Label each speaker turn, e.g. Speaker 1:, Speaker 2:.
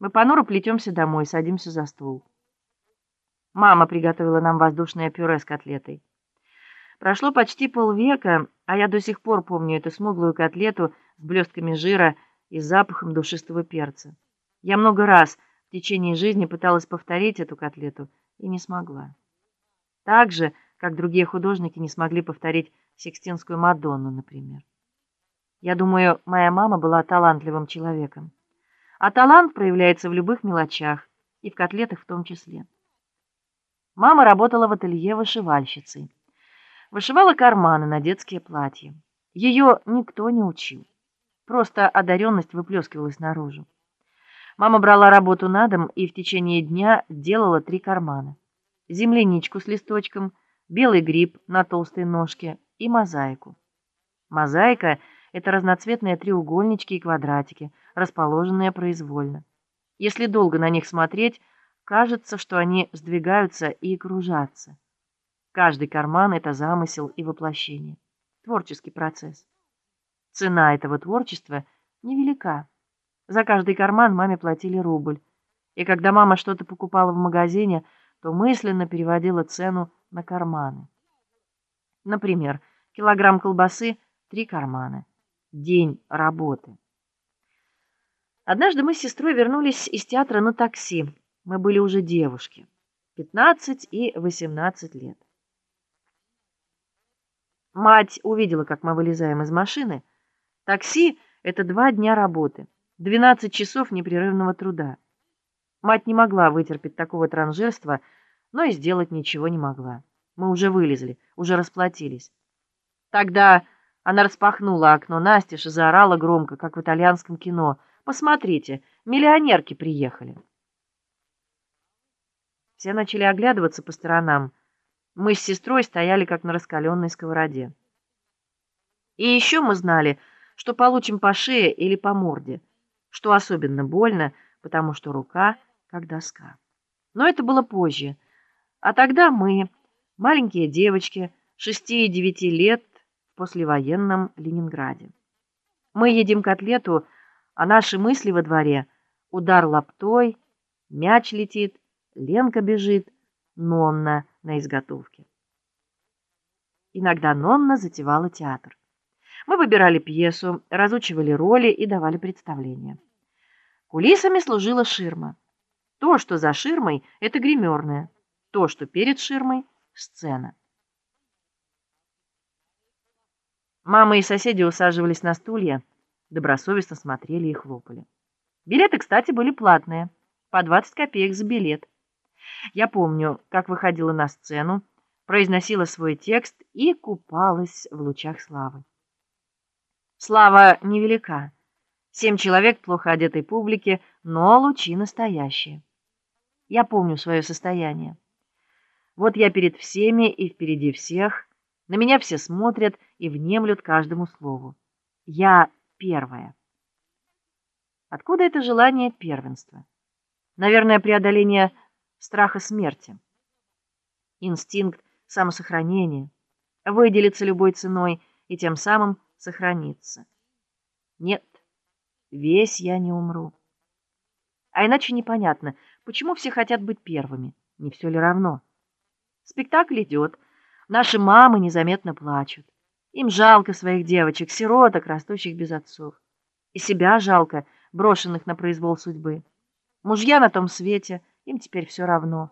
Speaker 1: Мы понуро плетемся домой, садимся за стол. Мама приготовила нам воздушное пюре с котлетой. Прошло почти полвека, а я до сих пор помню эту смуглую котлету с блестками жира и запахом душистого перца. Я много раз в течение жизни пыталась повторить эту котлету и не смогла. Так же, как другие художники не смогли повторить Сикстинскую Мадонну, например. Я думаю, моя мама была талантливым человеком. А талант проявляется в любых мелочах, и в котлетах в том числе. Мама работала в ателье вышивальщицей. Вышивала карманы на детские платья. Ее никто не учил. Просто одаренность выплескивалась наружу. Мама брала работу на дом и в течение дня делала три кармана. Земляничку с листочком, белый гриб на толстой ножке и мозаику. Мозаика — это разноцветные треугольнички и квадратики, расположенные произвольно. Если долго на них смотреть, кажется, что они сдвигаются и кружатся. Каждый карман — это замысел и воплощение, творческий процесс. Цена этого творчества невелика. За каждый карман маме платили рубль. И когда мама что-то покупала в магазине, то мысленно переводила цену на карманы. Например, килограмм колбасы — три кармана. День работы. Однажды мы с сестрой вернулись из театра на такси. Мы были уже девушки, 15 и 18 лет. Мать увидела, как мы вылезаем из машины. Такси — это два дня работы, 12 часов непрерывного труда. Мать не могла вытерпеть такого транжирства, но и сделать ничего не могла. Мы уже вылезли, уже расплатились. Тогда она распахнула окно настежь и заорала громко, как в итальянском кино. «Посмотрите, миллионерки приехали!» Все начали оглядываться по сторонам. Мы с сестрой стояли, как на раскаленной сковороде. И еще мы знали, что получим по шее или по морде, что особенно больно, потому что рука как доска. Но это было позже. А тогда мы, маленькие девочки, шести и девяти лет, послевоенном Ленинграде. Мы едим котлету, а наши мысли во дворе — удар лаптой, мяч летит, Ленка бежит, Нонна на изготовке. Иногда Нонна затевала театр. Мы выбирали пьесу, разучивали роли и давали представления. Кулисами служила ширма. То, что за ширмой, это гримерная. То, что перед ширмой, сцена. Мама и соседи усаживались на стулья, добросовестно смотрели и хлопали. Билеты, кстати, были платные, по 20 копеек за билет. Я помню, как выходила на сцену, произносила свой текст и купалась в лучах славы. Слава невелика. Семь человек плохо одетой публики, но лучи настоящие. Я помню свое состояние. Вот я перед всеми и впереди всех, на меня все смотрят и внемлют каждому слову. Я первая. Откуда это желание первенства? Наверное, преодоление страха смерти. Инстинкт самосохранения, выделиться любой ценой и тем самым сохраниться. Нет, весь я не умру. А иначе непонятно, почему все хотят быть первыми, не все ли равно. Спектакль идет, наши мамы незаметно плачут. Им жалко своих девочек, сироток, растущих без отцов. И себя жалко, брошенных на произвол судьбы. Мужья на том свете — им теперь все равно.